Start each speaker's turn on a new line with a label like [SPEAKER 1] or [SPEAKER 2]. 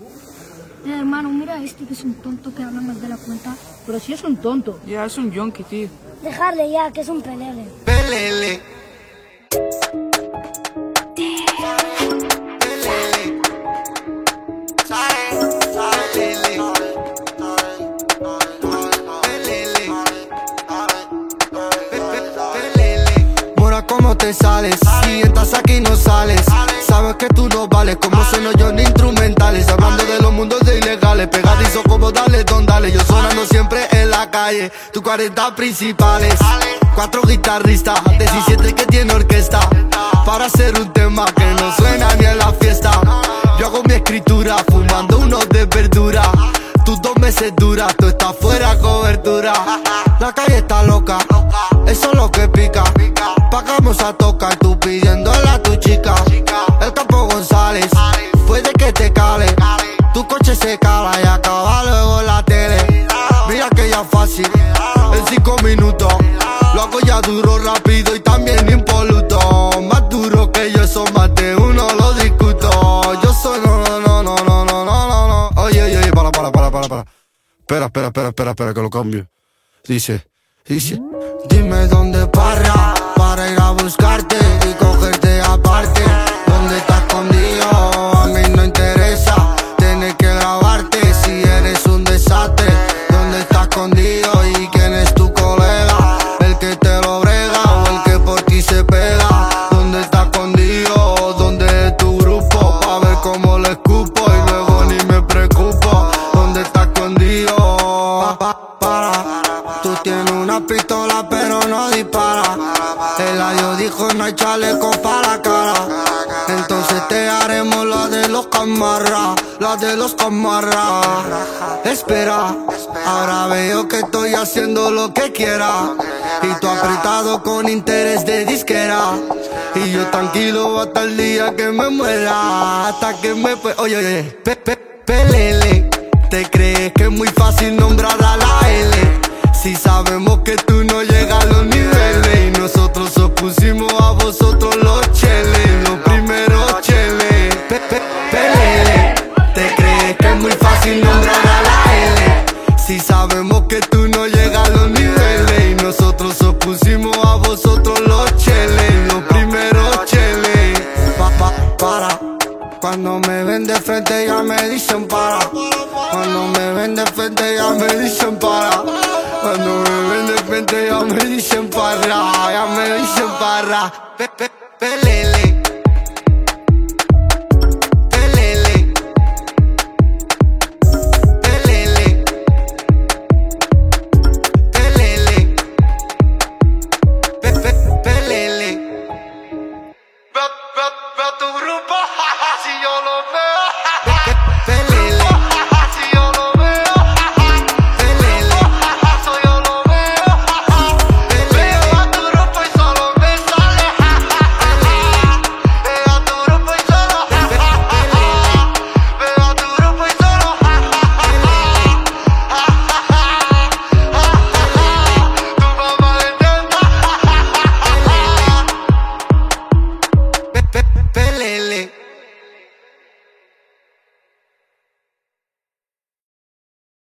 [SPEAKER 1] Eh, hermano, mira este que es un tonto que habla más de la cuenta. Pero
[SPEAKER 2] si es un tonto. Ya, es un yonki, tío.
[SPEAKER 1] Dejarle ya, que es un pelele.
[SPEAKER 3] Pelele. Mora, ¿cómo te sales? Si entras aquí no sales. Sabes que tú no vales, como sueno yo ni Hablando de los mundos de ilegales, pegadizo como dale, don dale. Yo sonando siempre en la calle, tu 40 principales. Cuatro guitarristas, 17 que tiene orquesta. Para hacer un tema que no Espera, espera, espera, espera, espera, que lo cambio. Dice, dice. Dime dónde para, para ir a buscarte y cogerte aparte. ¿Dónde estás escondido? Pistola pero no dispara. El adiós dijo no hay chaleco para la cara. Entonces te haremos la de los camarras, la de los camarras. Espera, ahora veo que estoy haciendo lo que quiera. Y tú apretado con interés de disquera. Y yo tranquilo hasta el día que me muera. Hasta que me. Oye, oye, pe, pe. ¿Te crees que es muy fácil nombrar a? Si sabemos que tú no llegas a los niveles. Y nosotros os pusimos a vosotros los cheles. Los primeros cheles. ¿Te crees que es muy fácil nombrar a la L? Si sabemos que tú no llegas a los niveles. Y nosotros os pusimos a vosotros los cheles. Los primeros cheles. Pa, pa, para. Cuando me ven de frente ya me dicen para. Cuando me ven de frente ya me dicen para. Cuando me ven de frente ya me dicen parra, ya me dicen parra. Pe, pe, pelele. Pelele. Pelele. Pelele. Pe, pelele. Ve, ve, ve tu grupo, si yo lo veo.